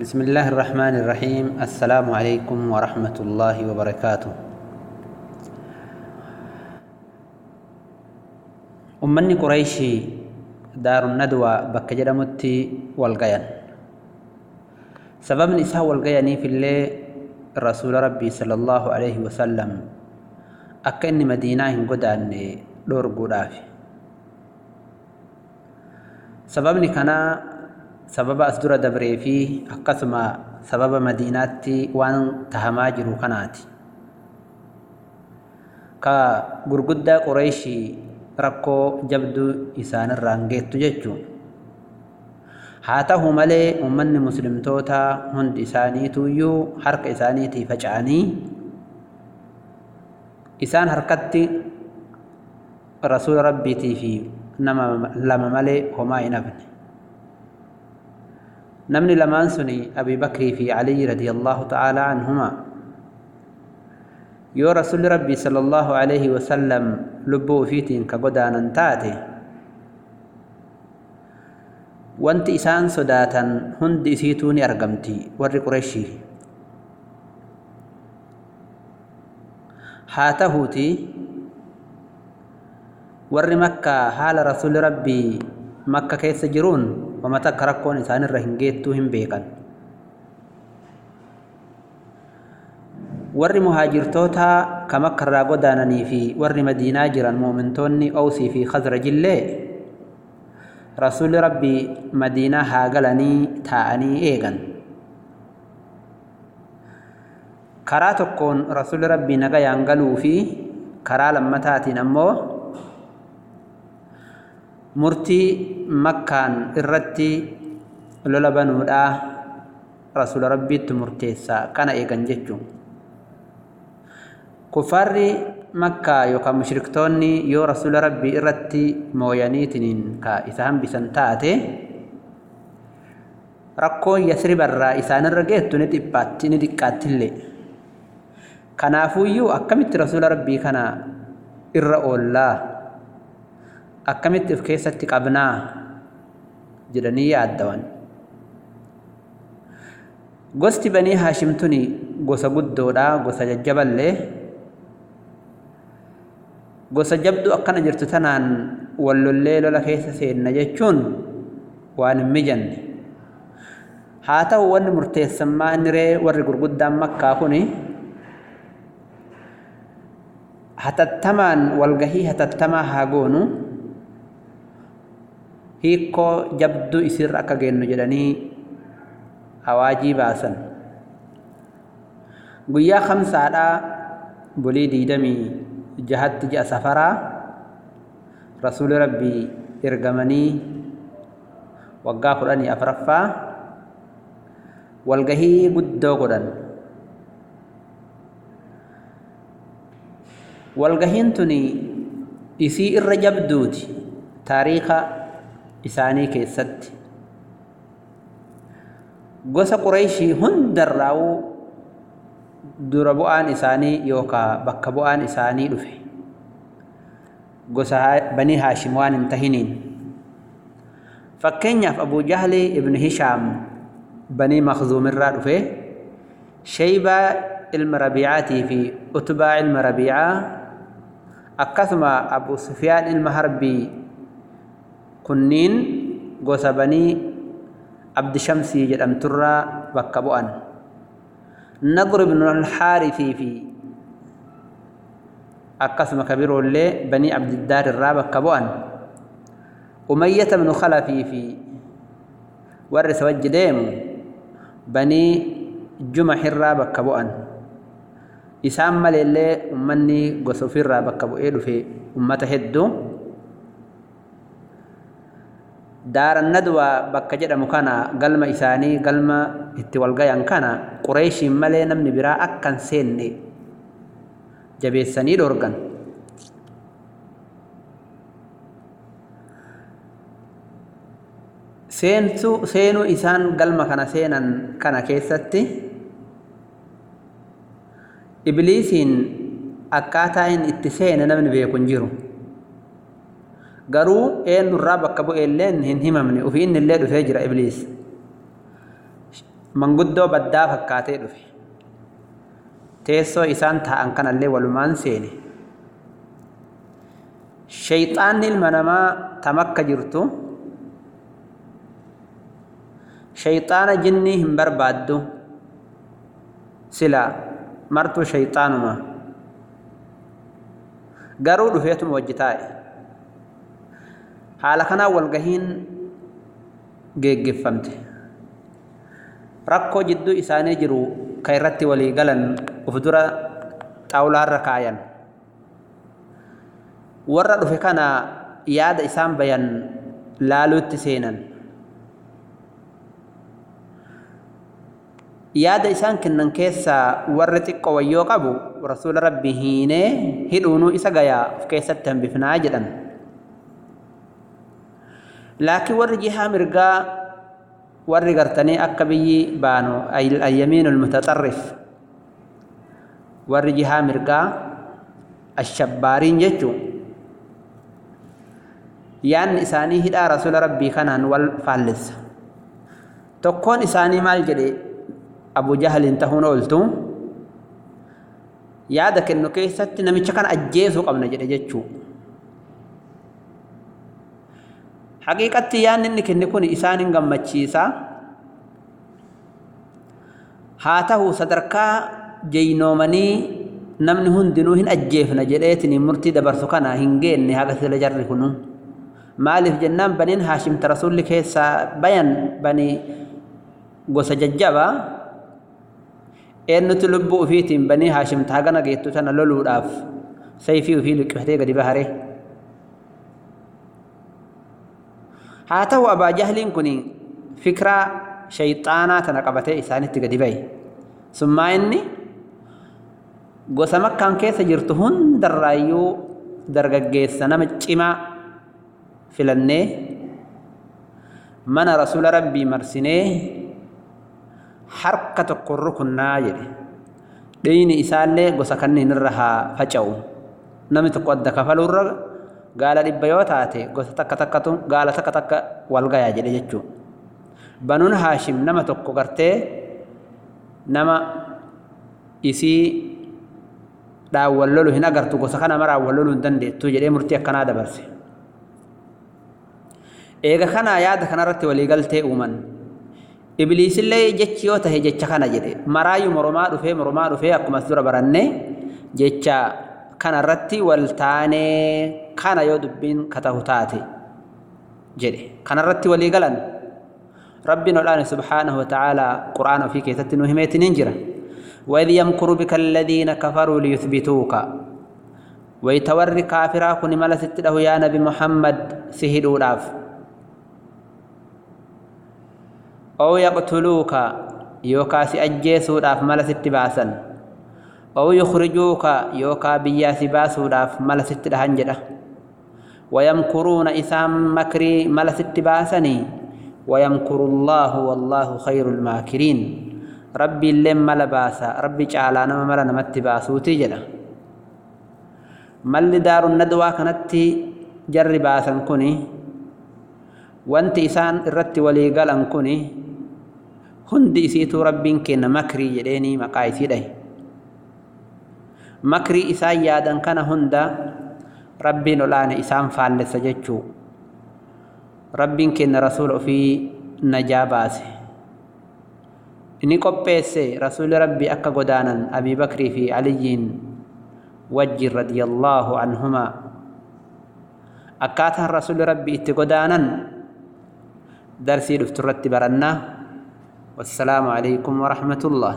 بسم الله الرحمن الرحيم السلام عليكم ورحمة الله وبركاته أمني قريشي دار الندوة بك جدمتي والقيان سبب نساء والقياني في الليل رسول ربي صلى الله عليه وسلم أكني مدينة قدان دور قدافي سببني كان sababa as dura dabree fi akkasuma sababa madiinaatti waan tahamaa jiru kanaati ka gurguddaa qureeshii rakkoo jabduu isaanirraan geettu jechuun haa ta'u malee ummanni muslimtoota hundi isaaniituyyuu harka isaaniitii faca'anii isaan harkatti rasuula rabbiitii fi nama lama malee homaa hin hafne نمني لمان سني أبي بكر في علي رضي الله تعالى عنهما. يو رسول ربي صلى الله عليه وسلم لبو فيتين كقدان انتاتي وانت إسان صداتا هند إسيتوني أرقمتي ور قريشي. هاتهوتي ور مكة حال رسول ربي مكة كيس جرون. Wama takka rakkoon isaanirra hin geettuu hin beekan. Warri muhaajirtoota ka makkarraa godaananii fi warri madiinaa jiran muumintoonni owsii fi khazrajillee rasuli rabbii madiinaa haa galanii taa'anii eegan. Karaa tokkoon rasuli rabbii nagayaan galuu fi karaa lammataatiin ammoo murtii makkaan irratti lola banuudhaa rasula rabbiitti murteessaa kana eegan jechuun. Kuffaarri makkaa yookaan mushriktoonni yoo rasula rabbii irratti mooyaniitiniin ka isa hambisan taate rakkoon yasribarraa isaanirra geettu ni dhiphaatti ni xiqqaattillee kanaafuuyyuu akkamitti rasula rabbii kana irra oollaa akkamitti of keessatti qabnaa? jedhanii yaaddawan. Gosti banii haashimtuni gosa guddoodha gosa jajjaballee? Gosa jabdu akkana jirtu tanaan wallollee lola keessa seenna jechuun waan hin mijanne. Haa ta'u wanni murteessammaa inni ree warri gurguddaan makkaa kuni hatattamaan walgahii hatattamaa haa goonu hiikkoo jabduu isirra akka geennu jedhanii awaajii baasan guyyaa kamsaadhaa bulii diidamii jahatti ji'a safaraa rasuuli rabbii ergamanii waggaa kudhanii afraffaa walgahii guddoo godhan walgahiin tuni isii irra jabduuti taariika isaanii keessatti gosa qureeshii hundarraa'uu dura bu'aan isaanii yookaa bakka bu'aan isaanii dhufe gosa banii haashim waan hin tahiniin fakkeenyaaf abuu jahli ibnu hishaam banii makzuumirraa dhufe shaybaa ilma rabiicaatii fi utbaa ilma rabiicaa akkasuma abu sufyaan ilma harbii كنين غوثا بني عبد شمسي جد امترا بكبؤن نضر بن الحارثي في أقسم كبير اللي بني عبد الدار الرابع كبؤن أمية بن خلفي في ورث وجديم بني جمح الرابع كبؤن إسامة للي أمني قصفير رابع كبؤن في أمة هدو jedhamu kana galma isaanii galma itti walgayan kana qureeshiin malee namni biraa akkan seenne jabeessanii dhorgan seensu seenuu isaan galma kana seenan kana keessatti ibliisiin akkaataa inni itti seene namni beeku hin jiru garuu eenyurraa bakka bu'eelleen hin himamne ofii inni illee dhufee jira ibliis manguddoo baddaa fakkaatee dhufe teessoo isaan taa'an kanallee walumaan seene shayxaanni ilma namaa tam akka jirtu shayxaana jinnii hin barbaaddu sila martuu shayxaanuma garuu dhufeetuma wajji taa'e haala kanaan walgahiin geeggeffamte. Rakkoo jidduu isaanii jiru ka irratti walii galan uf dura xaawulaarra kaayan warra dhufe kana yaada isaan bayan laaluutti seenan. Yaada isaan kennan keessaa warri xiqqoo wayyoo qabu rasuula rabbi hiinee hidhuunuu isa gayaa of keessatti hambifnaa jedhan لكن ورجها مرقا ورقرتني أكبي بانو أي اليمين المتطرف. ورجها مرقا الشبارين جتو يعني إساني هدا رسول ربي خنان والفالس تكون إساني مال جدي أبو جهل انتهون أولتو. يادك إنو كيستنا ميشكان أجيزو قبنا جدي جتو haqiiqatti yaanni inni kenne kun isaan hin gammachiisa. Haa ta'u sadarkaa jeynoomanii namni hundinuu hin ajjeefna jedheetiin murtii dabarsu kana hin geenne haga sila jarri kunu maaliif jennaan baniin haashimta rasulli keessaa bayan bani gosa jajjaba? Eennuti lubbuu ufiitiin banii haashimta hagana geettu tana loluudhaaf? Sayfii ufii liqqifatee gadi bahare haa ta'u abaa jahliin kun fikiraa shayxaanaa tana qabatee isaanitti gadi bahe summaa inni gosa makkaan keessa jirtu hundarraayyuu dargaggeessa nama cimaa filannee mana rasuula rabbii marsinee harka tokko rukunnaa jedhe dhiigni isaallee gosa kanneen irra haa faca'u namni tokko adda kafaluurra gaala dhibba yoo taate gosa takka takkatu gaala takka takka wal gayaa jedhe jechuu banuun haashim nama tokko gartee nama isii dhaawwan lolu hin agartu gosa kana maraan wal loluu hin dandeettu jedhee murtii akkanaa dabarse. Eega kanaa yaada kanarratti waliigaltee uuman ibliisillee jechi yoo tahe jecha kana jedhe maraayyuu moromaa dhufee moromaa dhufee akkuma dura baranne jecha kanarratti wal taanee kana yoo dubbiin katahu taate jedhe kanarratti walii galan rabbiin odhaane subhaanahu wata'aalaa qur'aana ofii keessatti nu himeetiniin jira وإذ يمكر بك الذين كفروا ليثبتوك ويتوري كافرا كن ملست له يا نبي محمد سهدوا لاف أو يقتلوك يوكا سأجيسو لاف ملست باسا أو يخرجوك يوكا بياس باسو لاف ملست لهنجدة ويمكرون إسام مكري ملست باسني ويمكر الله والله خير الماكرين. ربي لما لباسا ربي جعل نما ملا نمت باسوتي جدا. مل دار الندوة كانت جر باسا كوني. وانت إسان الرت ولي قال كوني. هندي سيتو ربي كن مكري جديني مقايسي ده مكري إسان يادا كان هندا ربي نولان إسان فالس جتشو ربي كن رسول في نجاباسي inni qopheesse rasuuli rabbii akka godaanan abii bakrii fi aliyyiin wajjin radiyallaahu anhumaa akkaataan rasuuli rabbii itti godaanan darsii dhufturratti barannaa wassalaamu alaykum warahmatullah